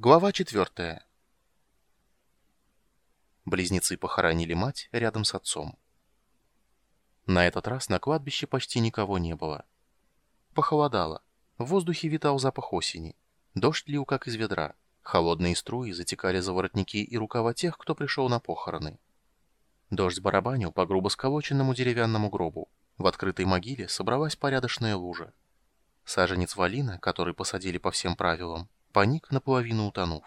Глава четвертая. Близнецы похоронили мать рядом с отцом. На этот раз на кладбище почти никого не было. Похолодало. В воздухе витал запах осени. Дождь лил, как из ведра. Холодные струи затекали за воротники и рукава тех, кто пришел на похороны. Дождь барабанил по грубо сколоченному деревянному гробу. В открытой могиле собралась порядочная лужа. Саженец валина, который посадили по всем правилам, Паник, наполовину утонув.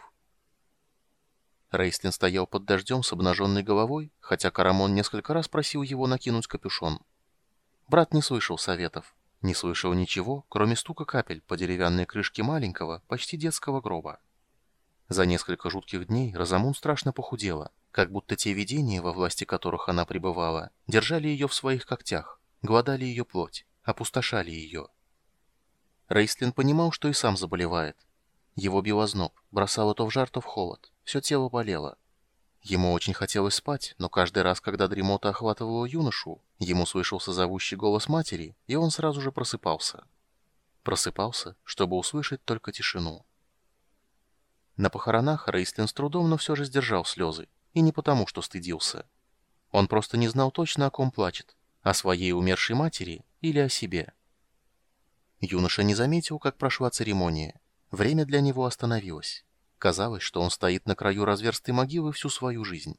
Рейстлин стоял под дождем с обнаженной головой, хотя Карамон несколько раз просил его накинуть капюшон. Брат не слышал советов, не слышал ничего, кроме стука капель по деревянной крышке маленького, почти детского гроба. За несколько жутких дней Розамун страшно похудела, как будто те видения, во власти которых она пребывала, держали ее в своих когтях, гладали ее плоть, опустошали ее. Рейстлин понимал, что и сам заболевает, его бил озноб, бросало то в жар, то в холод. Все тело болело. Ему очень хотелось спать, но каждый раз, когда дремота охватывала юношу, ему слышался зовущий голос матери, и он сразу же просыпался. Просыпался, чтобы услышать только тишину. На похоронах Рейстлин с трудом, но все же сдержал слезы, и не потому, что стыдился. Он просто не знал точно, о ком плачет, о своей умершей матери или о себе. Юноша не заметил, как прошла церемония. Время для него остановилось. Казалось, что он стоит на краю разверстой могилы всю свою жизнь.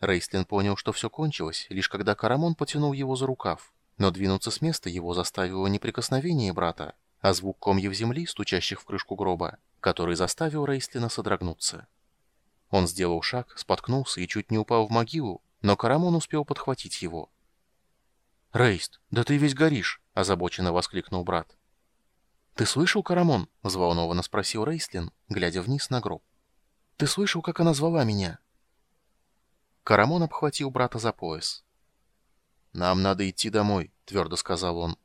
Рейстлин понял, что все кончилось, лишь когда Карамон потянул его за рукав, но двинуться с места его заставило не прикосновение брата, а звук комьев земли, стучащих в крышку гроба, который заставил Рейстлина содрогнуться. Он сделал шаг, споткнулся и чуть не упал в могилу, но Карамон успел подхватить его. «Рейст, да ты весь горишь!» – озабоченно воскликнул брат. «Ты слышал, Карамон?» — взволнованно спросил Рейслин, глядя вниз на гроб. «Ты слышал, как она звала меня?» Карамон обхватил брата за пояс. «Нам надо идти домой», — твердо сказал он.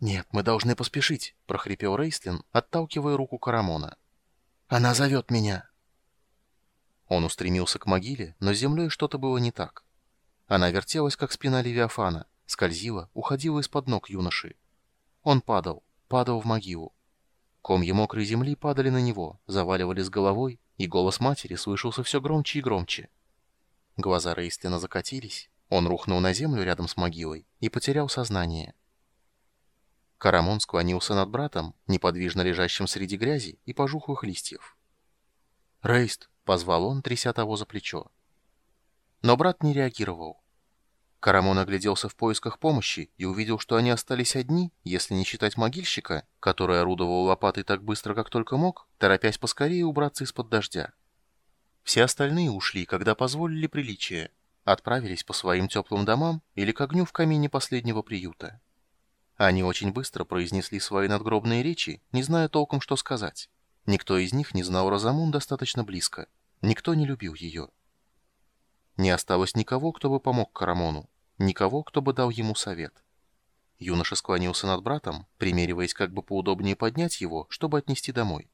«Нет, мы должны поспешить», — прохрипел Рейслин, отталкивая руку Карамона. «Она зовет меня». Он устремился к могиле, но с землей что-то было не так. Она вертелась, как спина Левиафана, скользила, уходила из-под ног юноши. Он падал падал в могилу. Комья мокрой земли падали на него, заваливали с головой, и голос матери слышался все громче и громче. Глаза Рейстлина закатились, он рухнул на землю рядом с могилой и потерял сознание. Карамон склонился над братом, неподвижно лежащим среди грязи и пожухлых листьев. «Рейст!» — позвал он, тряся того за плечо. Но брат не реагировал. Карамон огляделся в поисках помощи и увидел, что они остались одни, если не считать могильщика, который орудовал лопатой так быстро, как только мог, торопясь поскорее убраться из-под дождя. Все остальные ушли, когда позволили приличие, отправились по своим теплым домам или к огню в камине последнего приюта. Они очень быстро произнесли свои надгробные речи, не зная толком, что сказать. Никто из них не знал Розамун достаточно близко. Никто не любил ее. Не осталось никого, кто бы помог Карамону. Никого, кто бы дал ему совет. Юноша склонился над братом, примериваясь как бы поудобнее поднять его, чтобы отнести домой.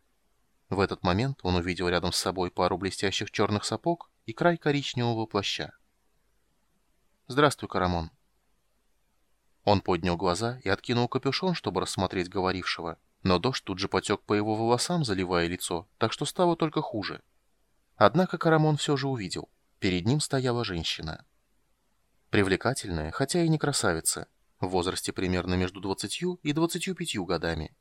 В этот момент он увидел рядом с собой пару блестящих черных сапог и край коричневого плаща. «Здравствуй, Карамон». Он поднял глаза и откинул капюшон, чтобы рассмотреть говорившего, но дождь тут же потек по его волосам, заливая лицо, так что стало только хуже. Однако Карамон все же увидел. Перед ним стояла женщина. Привлекательная, хотя и не красавица, в возрасте примерно между 20 и 25 годами.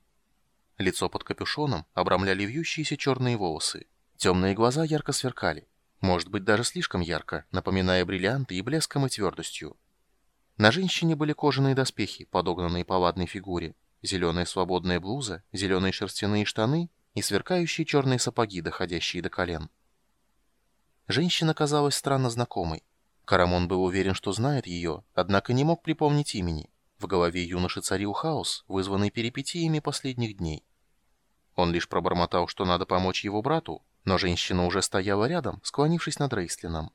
Лицо под капюшоном обрамляли вьющиеся черные волосы. Темные глаза ярко сверкали, может быть даже слишком ярко, напоминая бриллианты и блеском и твердостью. На женщине были кожаные доспехи, подогнанные по ладной фигуре, зеленая свободная блуза, зеленые шерстяные штаны и сверкающие черные сапоги, доходящие до колен. Женщина казалась странно знакомой. Карамон был уверен, что знает ее, однако не мог припомнить имени. В голове юноши царил хаос, вызванный перипетиями последних дней. Он лишь пробормотал, что надо помочь его брату, но женщина уже стояла рядом, склонившись над Рейстлином.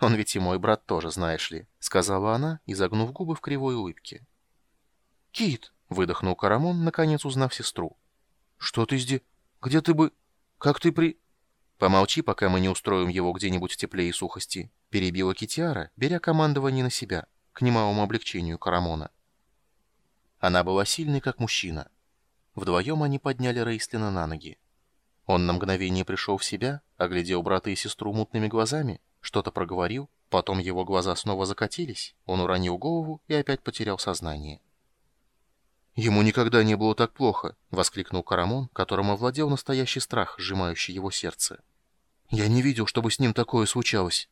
«Он ведь и мой брат тоже, знаешь ли», — сказала она, изогнув губы в кривой улыбке. «Кит!» — выдохнул Карамон, наконец узнав сестру. «Что ты здесь? Где ты бы... Как ты при...» «Помолчи, пока мы не устроим его где-нибудь в тепле и сухости», перебила Китиара, беря командование на себя, к немалому облегчению Карамона. Она была сильной, как мужчина. Вдвоем они подняли Рейстлина на ноги. Он на мгновение пришел в себя, оглядел брата и сестру мутными глазами, что-то проговорил, потом его глаза снова закатились, он уронил голову и опять потерял сознание. «Ему никогда не было так плохо!» — воскликнул Карамон, которым овладел настоящий страх, сжимающий его сердце. «Я не видел, чтобы с ним такое случалось!»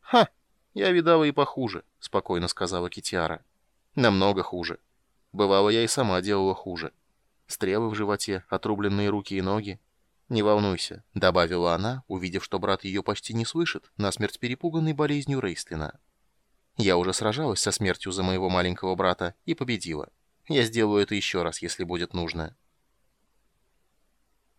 «Ха! Я видала и похуже!» — спокойно сказала Китиара. «Намного хуже. Бывало, я и сама делала хуже. Стрелы в животе, отрубленные руки и ноги, «Не волнуйся», — добавила она, увидев, что брат ее почти не слышит, насмерть перепуганный болезнью Рейстлина. «Я уже сражалась со смертью за моего маленького брата и победила. Я сделаю это еще раз, если будет нужно».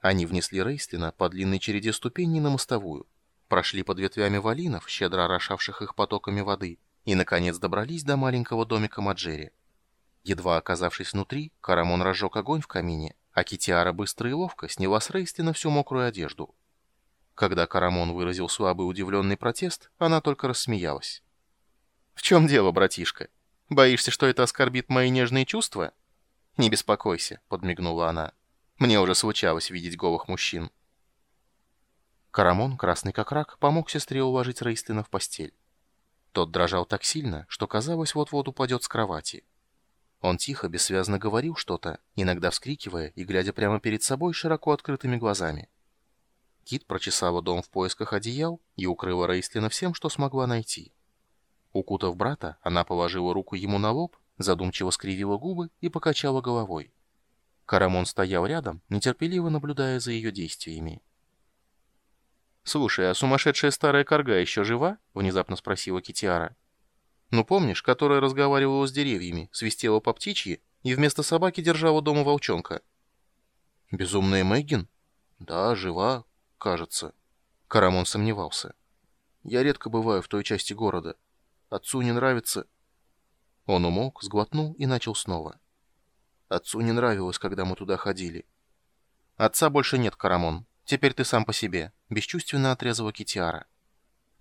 Они внесли Рейстлина по длинной череде ступеней на мостовую, прошли под ветвями валинов, щедро орошавших их потоками воды, и, наконец, добрались до маленького домика Маджери. Едва оказавшись внутри, Карамон разжег огонь в камине, а Китиара быстро и ловко сняла с Рейстина всю мокрую одежду. Когда Карамон выразил слабый удивленный протест, она только рассмеялась. «В чем дело, братишка? Боишься, что это оскорбит мои нежные чувства?» «Не беспокойся», — подмигнула она. «Мне уже случалось видеть голых мужчин». Карамон, красный как рак, помог сестре уложить Рейстлина в постель. Тот дрожал так сильно, что казалось, вот-вот упадет с кровати. Он тихо, бессвязно говорил что-то, иногда вскрикивая и глядя прямо перед собой широко открытыми глазами. Кит прочесала дом в поисках одеял и укрыла Рейстлина всем, что смогла найти. Укутав брата, она положила руку ему на лоб, задумчиво скривила губы и покачала головой. Карамон стоял рядом, нетерпеливо наблюдая за ее действиями. «Слушай, а сумасшедшая старая корга еще жива?» — внезапно спросила Китиара. Ну помнишь, которая разговаривала с деревьями, свистела по птичьи и вместо собаки держала дома волчонка? Безумная Мэггин? Да, жива, кажется. Карамон сомневался. Я редко бываю в той части города. Отцу не нравится... Он умолк, сглотнул и начал снова. Отцу не нравилось, когда мы туда ходили. Отца больше нет, Карамон. Теперь ты сам по себе. Бесчувственно отрезала Китиара.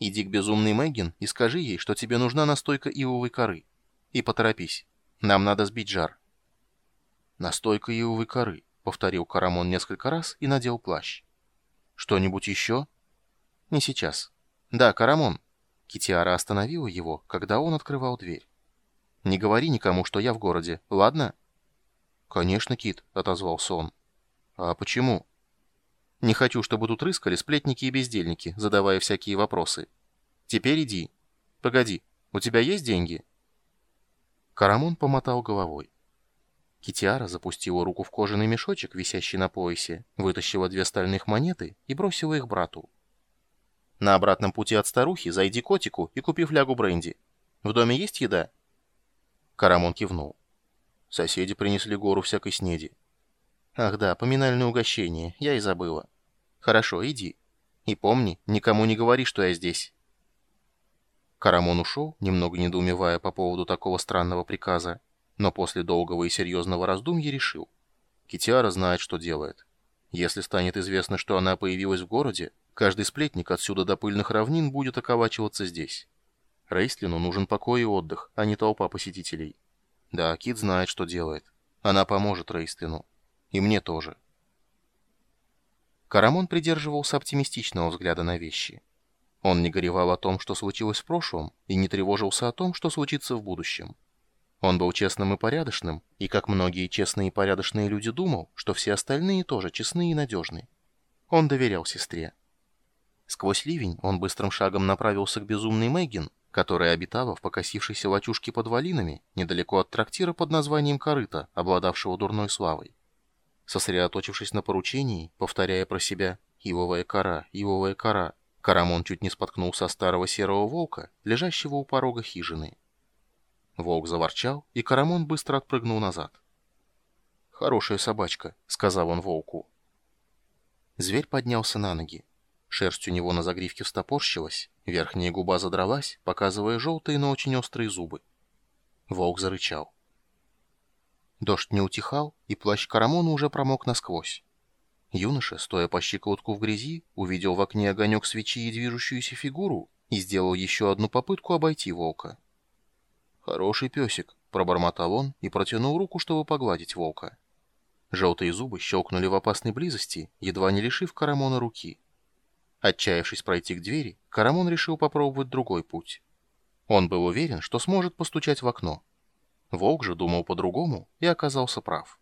Иди к безумной Мэггин и скажи ей, что тебе нужна настойка ивовой коры. И поторопись. Нам надо сбить жар. Настойка ивовой коры, повторил Карамон несколько раз и надел плащ. Что-нибудь еще? Не сейчас. Да, Карамон. Китиара остановила его, когда он открывал дверь. Не говори никому, что я в городе, ладно? Конечно, Кит, отозвался он. А почему? Не хочу, чтобы тут рыскали сплетники и бездельники, задавая всякие вопросы. Теперь иди. Погоди, у тебя есть деньги?» Карамон помотал головой. Китиара запустила руку в кожаный мешочек, висящий на поясе, вытащила две стальных монеты и бросила их брату. «На обратном пути от старухи зайди котику и купи флягу бренди. В доме есть еда?» Карамон кивнул. Соседи принесли гору всякой снеди. Ах да, поминальное угощение, я и забыла. Хорошо, иди. И помни, никому не говори, что я здесь. Карамон ушел, немного недоумевая по поводу такого странного приказа, но после долгого и серьезного раздумья решил. Китиара знает, что делает. Если станет известно, что она появилась в городе, каждый сплетник отсюда до пыльных равнин будет околачиваться здесь. Рейстлину нужен покой и отдых, а не толпа посетителей. Да, Кит знает, что делает. Она поможет Рейстлину. И мне тоже. Карамон придерживался оптимистичного взгляда на вещи. Он не горевал о том, что случилось в прошлом, и не тревожился о том, что случится в будущем. Он был честным и порядочным, и, как многие честные и порядочные люди, думал, что все остальные тоже честны и надежны. Он доверял сестре. Сквозь ливень он быстрым шагом направился к безумной Мэггин, которая обитала в покосившейся лачушке под валинами, недалеко от трактира под названием «Корыто», обладавшего дурной славой. Сосредоточившись на поручении, повторяя про себя «Ивовая кора, ивовая кора», Карамон чуть не споткнулся о старого серого волка, лежащего у порога хижины. Волк заворчал, и Карамон быстро отпрыгнул назад. «Хорошая собачка», — сказал он волку. Зверь поднялся на ноги. Шерсть у него на загривке встопорщилась, верхняя губа задралась, показывая желтые, но очень острые зубы. Волк зарычал. Дождь не утихал, и плащ Карамона уже промок насквозь. Юноша, стоя по щиколотку в грязи, увидел в окне огонек свечи и движущуюся фигуру и сделал еще одну попытку обойти волка. «Хороший песик», — пробормотал он и протянул руку, чтобы погладить волка. Желтые зубы щелкнули в опасной близости, едва не лишив Карамона руки. Отчаявшись пройти к двери, Карамон решил попробовать другой путь. Он был уверен, что сможет постучать в окно. Волк же думал по-другому и оказался прав.